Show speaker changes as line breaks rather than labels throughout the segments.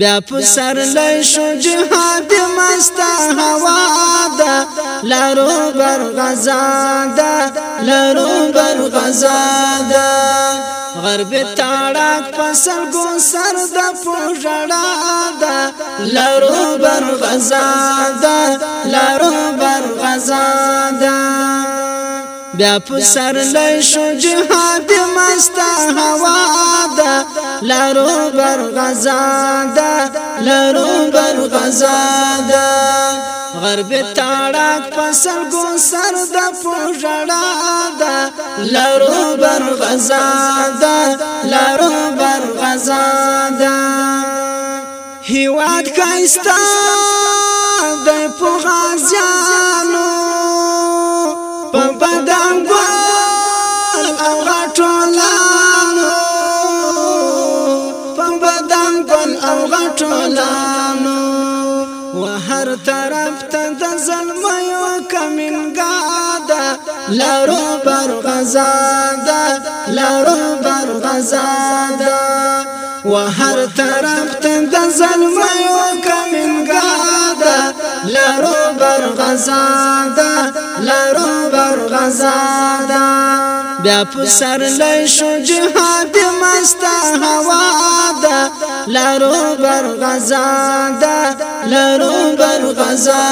بیا په سر لای شو جهاد مستا هوا دا لارو بر غزا دا لارو بر غزا دا غرب تاړک فصل ګو سر د پوجړا دا لارو بر غزا دا لارو بر غزا دا بیا په سر لای شو جهاد مستا هوا دا لارو بر غزا دا لارو بر غزا دا غرب تاړک پسل ګو سر د پوجړا دا
لارو بر غزا دا لارو بر غزا
دا هیواد کایستا د په غزانو ټولانو وهر طرف ته د زلمیو کمنګا ده لارو پر غزا ده لارو پر غزا ده وهر طرف ته د زلمیو کمنګا ده لارو پر غزا ده لارو پر غزا ده بیا په سر لای شو جهاد مستا هوا ده لارو بر غزا دا لارو بر غزا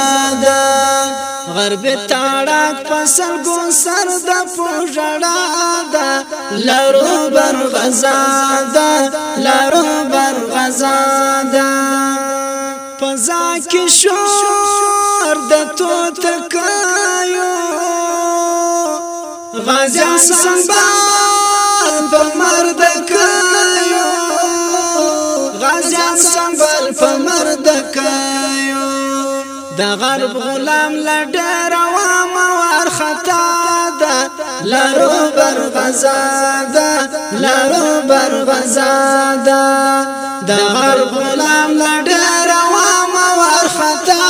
دا غرب تاړک فصل ګو سر د پوجړا دا لارو بر غزا دا لارو بر غزا دا پزا کې شور د تو تکایو غازیان سنبال په مرد کایو زکایو د غرب غلام لډر وام وار خطا ده
لارو بر غزا
ده لارو بر غزا ده د غرب غلام لډر وام وار خطا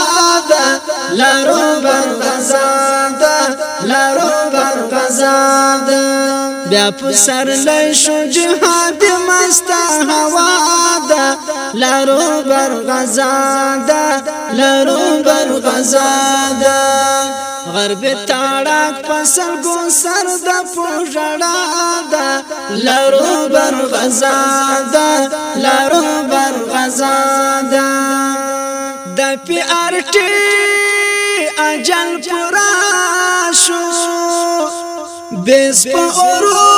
ده لارو بر غزا ده لارو بر غزا ده بیا په سر لای شو جهاد مستا هوا ده لارو بر غزادا لارو بر غزادا غرب تاړک پسل ګو سر د پوجړا دا لارو بر غزادا لارو بر غزادا د پی ار ټی اجل پورا شو بیس په اورو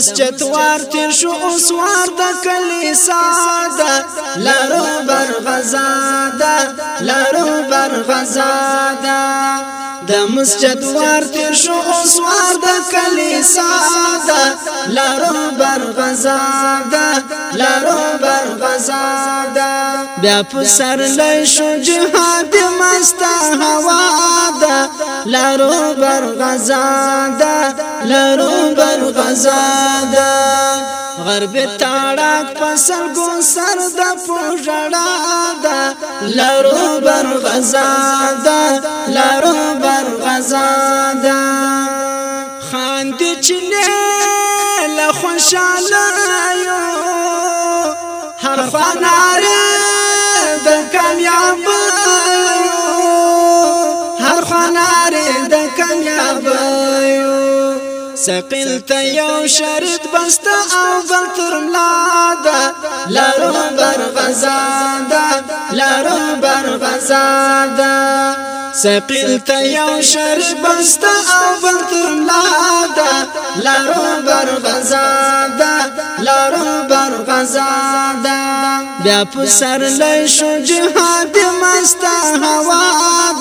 اوس چتوار تیر شو اوس وار د کلیسا دا لارو بر غزا دا لارو بر غزا دا د مسجد وار تیر شو اوس وار د کلیسا دا لارو بر غزا دا لارو بر غزا دا بیا په سر لای شو جهاد ما لارو بر غزادا لارو بر غزادا غرب تاړک پسل ګون سر د پوجړا دا لارو بر غزادا لارو بر غزادا خان دې چنه له خوشاله یو هر فنا سقیل ته یو شرط بست او بل تر ملا ده لارو بر غزا ده لارو بر غزا ده سقیل ته یو شرط بست او بل تر ملا ده لارو بر غزا ده لارو بر غزادا بیا پسر لای شو جهاد مستا هوا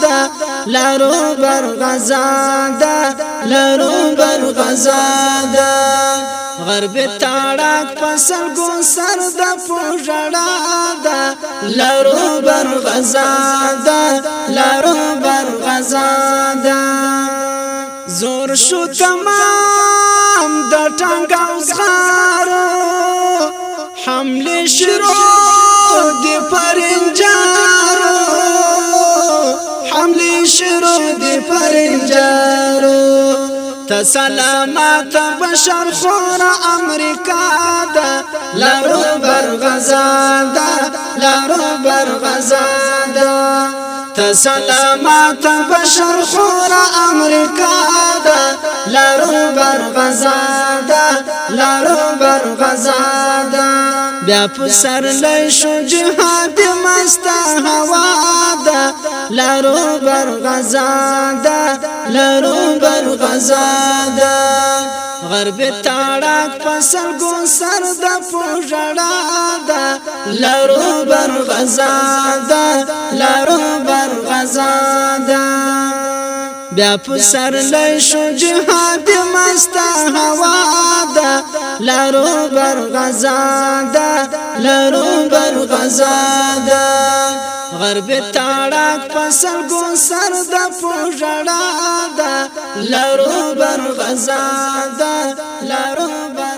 دا لارو بر غزادا لارو بر غزادا غرب تاړک پسل ګو سر د پوجړا دا لارو بر غزادا لارو بر غزادا زور شو تمام د ټنګ دی پرنجارو تا سلامات بشر خور امریکا دا لارو برغزادا لارو برغزادا تا سلامات بشر خور امریکا دا لارو برغزادا لارو برغزادا بیا پسر لای شو جهاد مستا هوا دا لارو بر غزا دا لارو بر غزا دا غرب تاړک فصل ګو سر د پوجړا دا لارو بر غزا دا لارو بر غزا دا بیا پسر لای شو جهاد مستا هوا دا لارو بر غزا دا لارو بر غزا دا غرب تاړک پسل ګو سر د پوجړا دا لارو بر غزا دا لارو بر